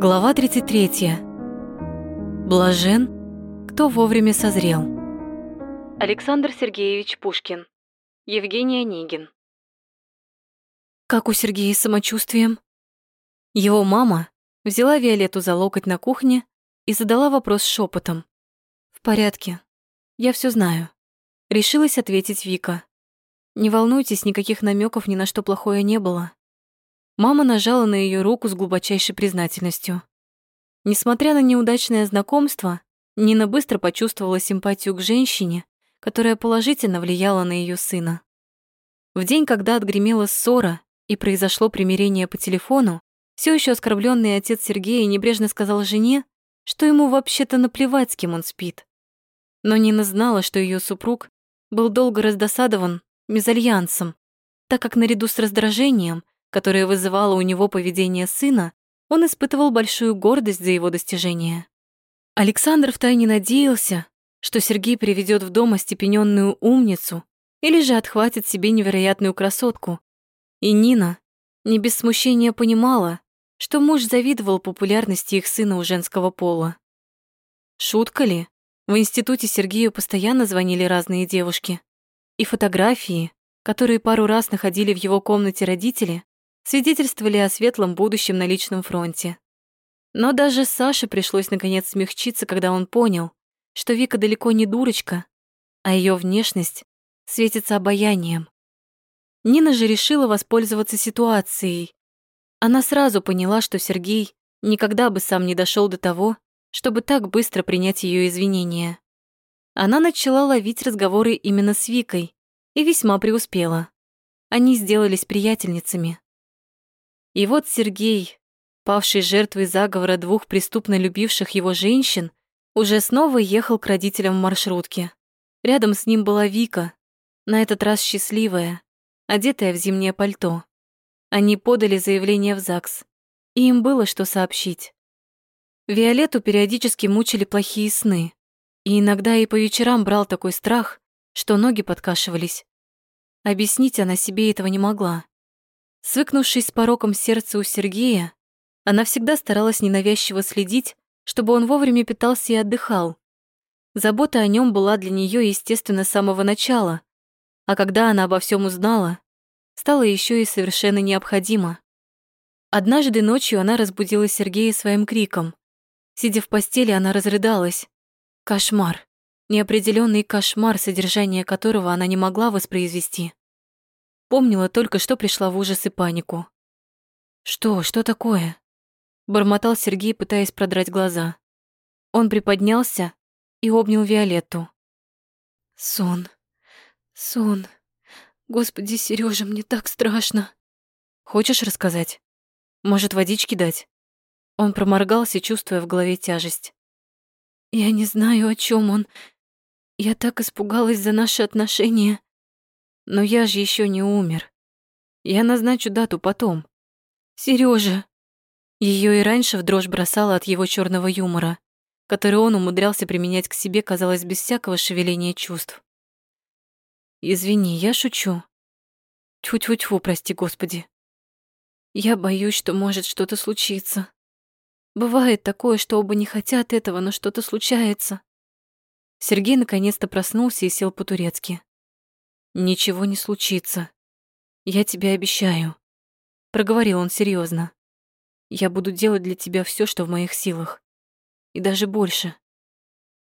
Глава 33. Блажен, кто вовремя созрел. Александр Сергеевич Пушкин. Евгений Онегин. Как у Сергея с самочувствием? Его мама взяла Виолетту за локоть на кухне и задала вопрос шепотом. «В порядке. Я все знаю». Решилась ответить Вика. «Не волнуйтесь, никаких намеков ни на что плохое не было. Мама нажала на ее руку с глубочайшей признательностью. Несмотря на неудачное знакомство, Нина быстро почувствовала симпатию к женщине, которая положительно влияла на ее сына. В день, когда отгремела ссора и произошло примирение по телефону, все еще оскорбленный отец Сергея небрежно сказал жене, что ему вообще-то наплевать, с кем он спит. Но Нина знала, что ее супруг был долго раздосадован мезальянсом, так как наряду с раздражением которое вызывало у него поведение сына, он испытывал большую гордость за его достижения. Александр втайне надеялся, что Сергей приведет в дом остепененную умницу или же отхватит себе невероятную красотку. И Нина не без смущения понимала, что муж завидовал популярности их сына у женского пола. Шутка ли? В институте Сергею постоянно звонили разные девушки. И фотографии, которые пару раз находили в его комнате родители, свидетельствовали о светлом будущем на личном фронте. Но даже Саше пришлось наконец смягчиться, когда он понял, что Вика далеко не дурочка, а ее внешность светится обаянием. Нина же решила воспользоваться ситуацией. Она сразу поняла, что Сергей никогда бы сам не дошел до того, чтобы так быстро принять ее извинения. Она начала ловить разговоры именно с Викой и весьма преуспела. Они сделались приятельницами. И вот Сергей, павший жертвой заговора двух преступно любивших его женщин, уже снова ехал к родителям в маршрутке. Рядом с ним была Вика, на этот раз счастливая, одетая в зимнее пальто. Они подали заявление в ЗАГС, и им было что сообщить. Виолетту периодически мучили плохие сны, и иногда и по вечерам брал такой страх, что ноги подкашивались. Объяснить она себе этого не могла. Свыкнувшись с пороком сердца у Сергея, она всегда старалась ненавязчиво следить, чтобы он вовремя питался и отдыхал. Забота о нем была для нее, естественно, с самого начала, а когда она обо всем узнала, стало еще и совершенно необходимо. Однажды ночью она разбудила Сергея своим криком. Сидя в постели, она разрыдалась. Кошмар. Неопределенный кошмар, содержание которого она не могла воспроизвести. Помнила только, что пришла в ужас и панику. «Что? Что такое?» Бормотал Сергей, пытаясь продрать глаза. Он приподнялся и обнял Виолетту. «Сон. Сон. Господи, Сережа, мне так страшно». «Хочешь рассказать? Может, водички дать?» Он проморгался, чувствуя в голове тяжесть. «Я не знаю, о чем он. Я так испугалась за наши отношения. Но я же еще не умер. Я назначу дату потом. Сережа. Ее и раньше в дрожь бросала от его черного юмора, который он умудрялся применять к себе, казалось, без всякого шевеления чувств. Извини, я шучу. Тьфу-тьфу-тьфу, прости, Господи. Я боюсь, что может что-то случиться. Бывает такое, что оба не хотят этого, но что-то случается. Сергей наконец-то проснулся и сел по-турецки. Ничего не случится. Я тебе обещаю. Проговорил он серьезно. Я буду делать для тебя все, что в моих силах. И даже больше.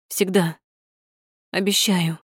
Всегда. Обещаю.